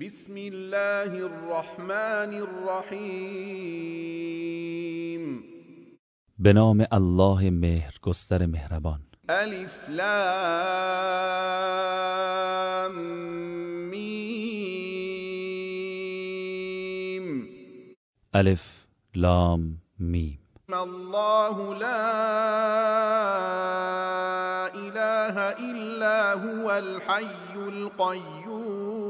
بسم الله الرحمن الرحیم. به نام الله مهرگستر مهربان الف لام میم. الف لام میم. الله لا اله الا هو الحي القيوم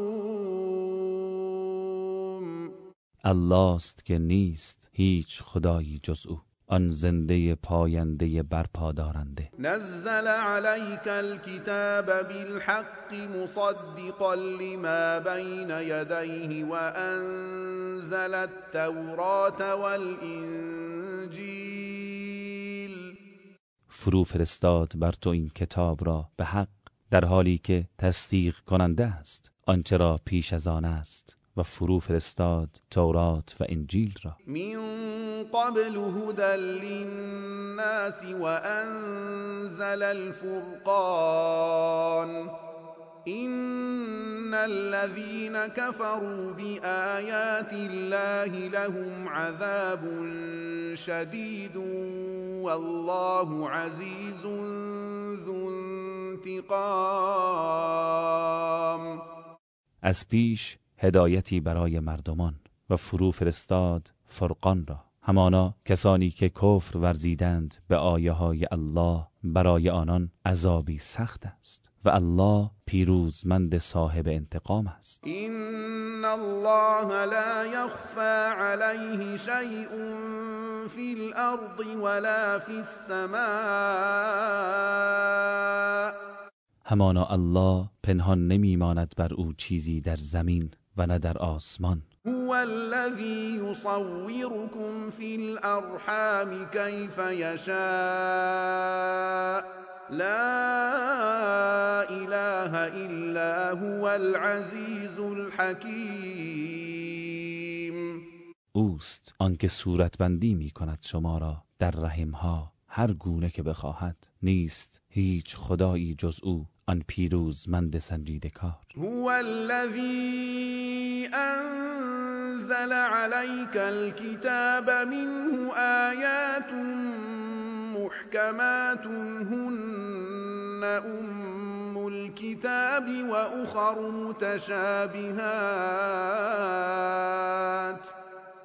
الله است که نیست هیچ خدایی جز او. آن زنده پاینده برپادارنده نزل عليك الكتاب بالحق مصدقا لما بين يديه وأنزل التوراة والإنجيل. فرو فرستاد بر تو این کتاب را به حق در حالی که تصدیق کننده است آنچه را پیش از آن است. و فرو فرستاد تورات و انجیل را۔ من قبل هدى للناس وأنزل الفرقان۔ إن الذين كفروا بآيات الله لهم عذاب شديد والله عزيز ذو انتقام۔ از پیش هدایتی برای مردمان و فرو فرستاد فرقان را. همانا کسانی که کفر ورزیدند به آیه های الله برای آنان عذابی سخت است و الله پیروزمند صاحب انتقام است. إن الله لا يخفى عليه شيء في الأرض ولا في السماء همانا الله پنهان نمیماند بر او چیزی در زمین و نه در آسمان. هو الذي يصوركم في الأرحام كيف يشاء لا إله إلا هو العزيز الحكيم اوست آنکه صورتبندی می کند شما را در رحمها. هر گونه که بخواهد نیست هیچ خدایی جز او، آن پیروزمند سنجیده کار. هو الذي أنزل عليك الكتاب منه آيات محكمات هن أم الكتاب وأخر متشابهات.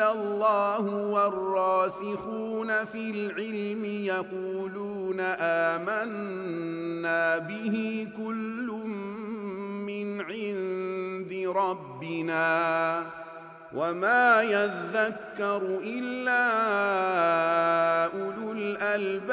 إلا الله والراسخون في العلم يقولون آمنا به كل من عند ربنا وما يذكر إلا أولو الألباب.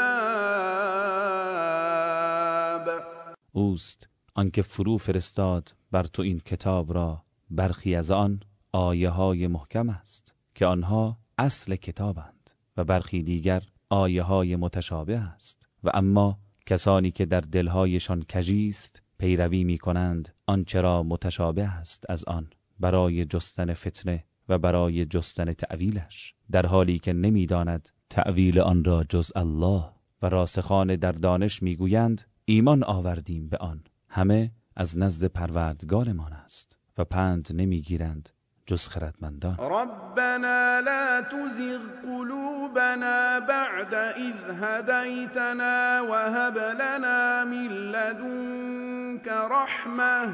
اوست، آنکه فرو فرستاد بر تو این کتاب را، برخی از آن آیه های محکم است. که آنها اصل کتابند و برخی دیگر آیه های متشابه است. و اما کسانی که در دلهایشان کجی است پیروی می کنند آنچه را متشابه است از آن برای جستن فتنه و برای جستن تعویلش در حالی که نمیداند تعویل آن را جز الله و راسخان در دانش میگویند، ایمان آوردیم به آن. همه از نزد پروردگارمان است و پند نمیگیرند. جز خردمندان ربنا لا تزغ قلوبنا بعد إذ هديتنا وهب لنا من لدنك رحمة.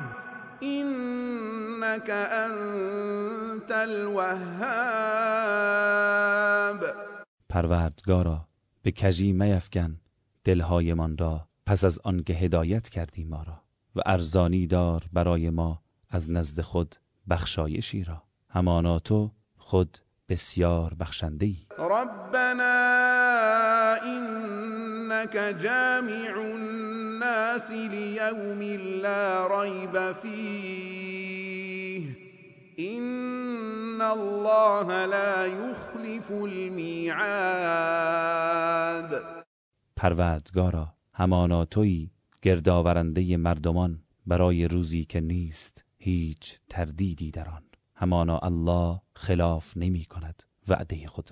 إنك أنت الوهاب. پروردگارا به کجی میفکن دلهایمان را پس از آنکه هدایت کردی ما را و ارزانی دار برای ما از نزد خود بخشایشی را. همانا تو خود بسیار بخشنده ای ربنا إنك جامع الناس ليوم لا ريب فيه. إن الله لا يخلف الميعاد. پروردگارا همانا تویی گردآورنده مردمان برای روزی که نیست هیچ تردیدی در آن. همانا الله خلاف نمی کند وعده خود را.